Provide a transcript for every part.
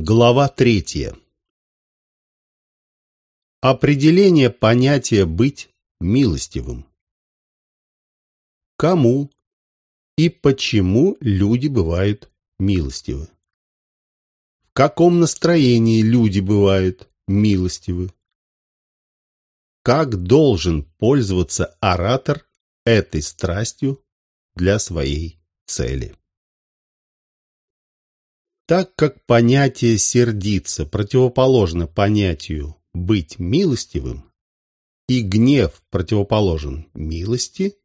Глава третья. Определение понятия «быть милостивым». Кому и почему люди бывают милостивы? В каком настроении люди бывают милостивы? Как должен пользоваться оратор этой страстью для своей цели? Так как понятие «сердиться» противоположно понятию «быть милостивым» и гнев противоположен милости,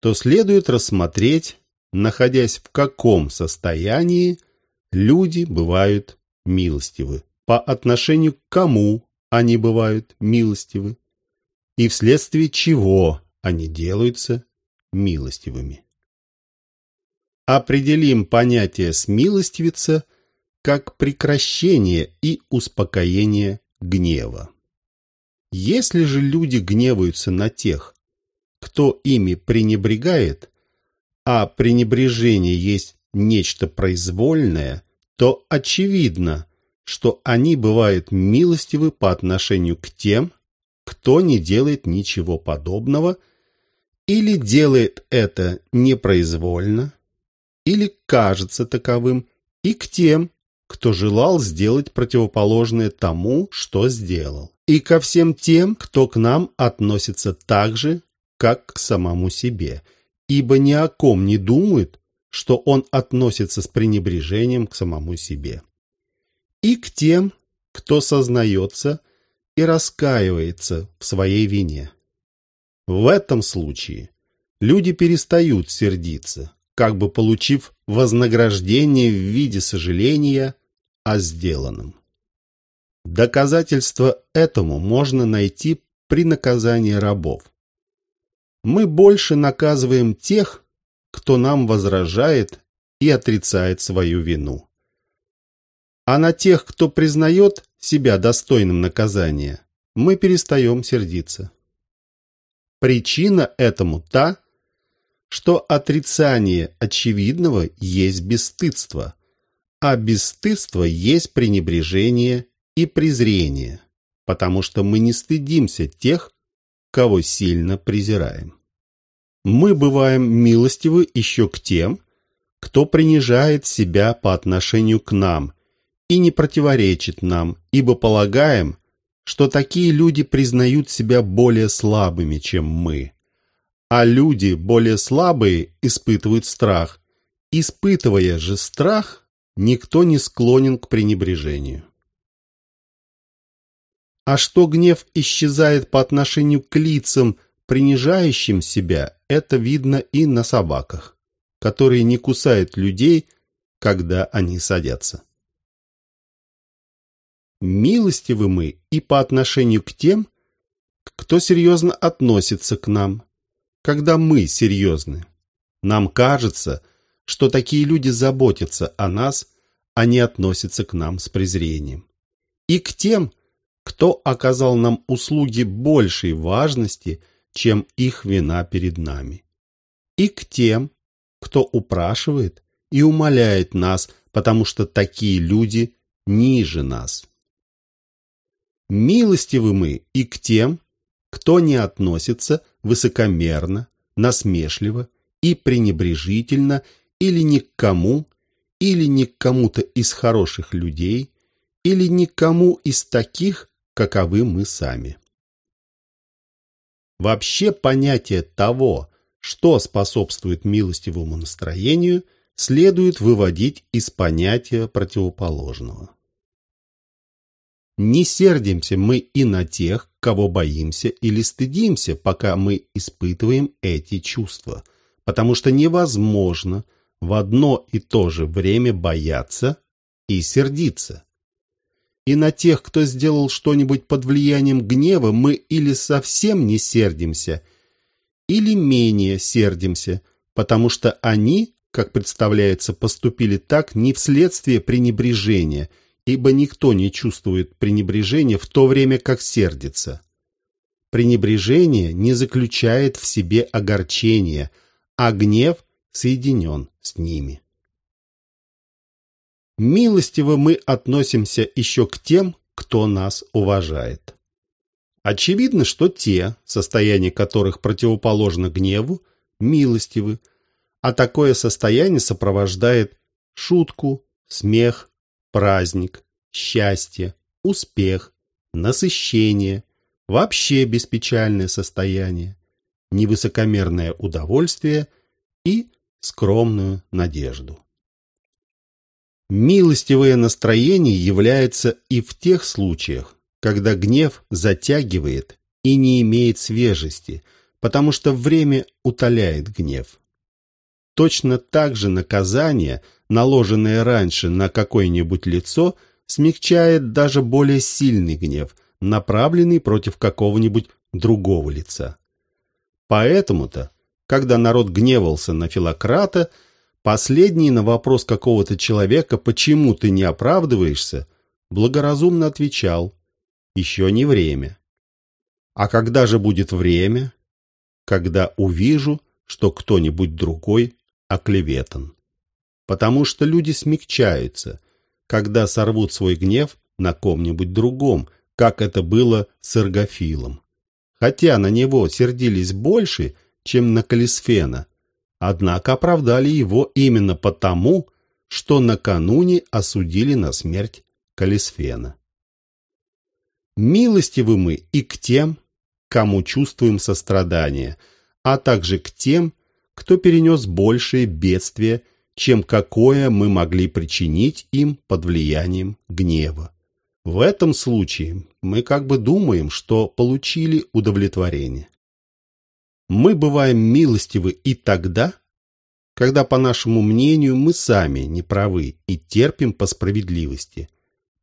то следует рассмотреть, находясь в каком состоянии люди бывают милостивы, по отношению к кому они бывают милостивы и вследствие чего они делаются милостивыми определим понятие «смилостивиться» как прекращение и успокоение гнева. Если же люди гневаются на тех, кто ими пренебрегает, а пренебрежение есть нечто произвольное, то очевидно, что они бывают милостивы по отношению к тем, кто не делает ничего подобного или делает это непроизвольно, или кажется таковым, и к тем, кто желал сделать противоположное тому, что сделал, и ко всем тем, кто к нам относится так же, как к самому себе, ибо ни о ком не думает, что он относится с пренебрежением к самому себе. И к тем, кто сознается и раскаивается в своей вине. В этом случае люди перестают сердиться, как бы получив вознаграждение в виде сожаления о сделанном. Доказательство этому можно найти при наказании рабов. Мы больше наказываем тех, кто нам возражает и отрицает свою вину. А на тех, кто признает себя достойным наказания, мы перестаем сердиться. Причина этому та, что отрицание очевидного есть бесстыдство, а бесстыдство есть пренебрежение и презрение, потому что мы не стыдимся тех, кого сильно презираем. Мы бываем милостивы еще к тем, кто принижает себя по отношению к нам и не противоречит нам, ибо полагаем, что такие люди признают себя более слабыми, чем мы а люди, более слабые, испытывают страх. Испытывая же страх, никто не склонен к пренебрежению. А что гнев исчезает по отношению к лицам, принижающим себя, это видно и на собаках, которые не кусают людей, когда они садятся. Милостивы мы и по отношению к тем, кто серьезно относится к нам, когда мы серьезны. Нам кажется, что такие люди заботятся о нас, а не относятся к нам с презрением. И к тем, кто оказал нам услуги большей важности, чем их вина перед нами. И к тем, кто упрашивает и умоляет нас, потому что такие люди ниже нас. Милостивы мы и к тем, кто не относится высокомерно, насмешливо и пренебрежительно или ни к кому, или ни к кому-то из хороших людей, или никому из таких, каковы мы сами. Вообще понятие того, что способствует милостивому настроению, следует выводить из понятия противоположного. Не сердимся мы и на тех, кого боимся или стыдимся, пока мы испытываем эти чувства, потому что невозможно в одно и то же время бояться и сердиться. И на тех, кто сделал что-нибудь под влиянием гнева, мы или совсем не сердимся, или менее сердимся, потому что они, как представляется, поступили так не вследствие пренебрежения – ибо никто не чувствует пренебрежения в то время, как сердится. Пренебрежение не заключает в себе огорчение, а гнев соединен с ними. Милостиво мы относимся еще к тем, кто нас уважает. Очевидно, что те, состояние которых противоположно гневу, милостивы, а такое состояние сопровождает шутку, смех, праздник, счастье, успех, насыщение, вообще беспечальное состояние, невысокомерное удовольствие и скромную надежду. Милостивое настроение является и в тех случаях, когда гнев затягивает и не имеет свежести, потому что время утоляет гнев. Точно так же наказание, наложенное раньше на какое-нибудь лицо, смягчает даже более сильный гнев, направленный против какого-нибудь другого лица. Поэтому-то, когда народ гневался на Филократа, последний на вопрос какого-то человека «почему ты не оправдываешься?» благоразумно отвечал «еще не время». А когда же будет время? Когда увижу, что кто-нибудь другой оклеветан. Потому что люди смягчаются, когда сорвут свой гнев на ком-нибудь другом, как это было с Эргофилом. Хотя на него сердились больше, чем на Калисфена, однако оправдали его именно потому, что накануне осудили на смерть Калисфена. Милостивы мы и к тем, кому чувствуем сострадание, а также к тем, кто перенес большее бедствие, чем какое мы могли причинить им под влиянием гнева. В этом случае мы как бы думаем, что получили удовлетворение. Мы бываем милостивы и тогда, когда, по нашему мнению, мы сами не правы и терпим по справедливости.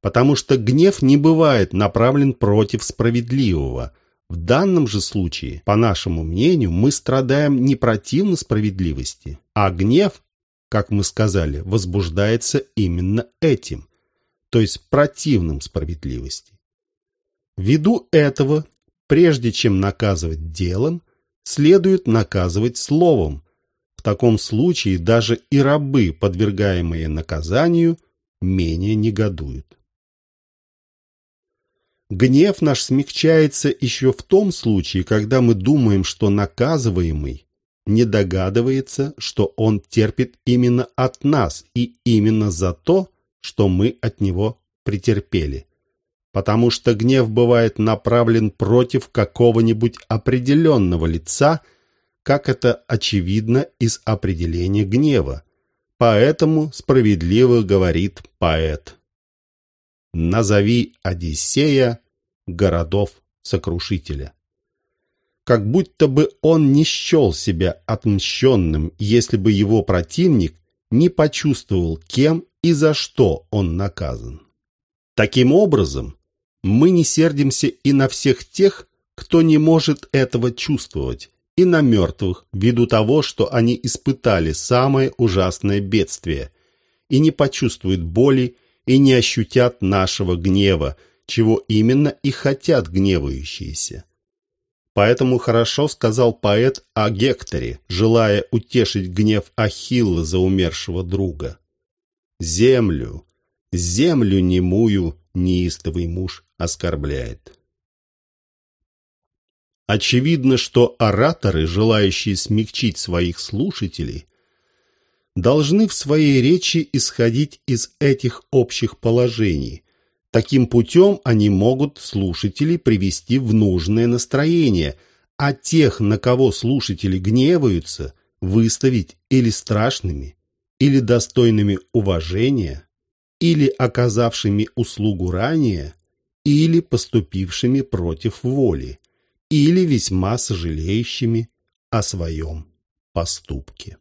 Потому что гнев не бывает направлен против справедливого. В данном же случае, по нашему мнению, мы страдаем не противно справедливости, а гнев, как мы сказали, возбуждается именно этим то есть противным справедливости. Ввиду этого, прежде чем наказывать делом, следует наказывать словом. В таком случае даже и рабы, подвергаемые наказанию, менее негодуют. Гнев наш смягчается еще в том случае, когда мы думаем, что наказываемый не догадывается, что он терпит именно от нас и именно за то, что мы от него претерпели. Потому что гнев бывает направлен против какого-нибудь определенного лица, как это очевидно из определения гнева. Поэтому справедливо говорит поэт. «Назови Одиссея городов-сокрушителя» как будто бы он не счел себя отмщенным, если бы его противник не почувствовал, кем и за что он наказан. Таким образом, мы не сердимся и на всех тех, кто не может этого чувствовать, и на мертвых, ввиду того, что они испытали самое ужасное бедствие, и не почувствуют боли, и не ощутят нашего гнева, чего именно и хотят гневающиеся. Поэтому хорошо сказал поэт о Гекторе, желая утешить гнев Ахилла за умершего друга. «Землю, землю немую неистовый муж оскорбляет». Очевидно, что ораторы, желающие смягчить своих слушателей, должны в своей речи исходить из этих общих положений, Таким путем они могут слушателей привести в нужное настроение, а тех, на кого слушатели гневаются, выставить или страшными, или достойными уважения, или оказавшими услугу ранее, или поступившими против воли, или весьма сожалеющими о своем поступке.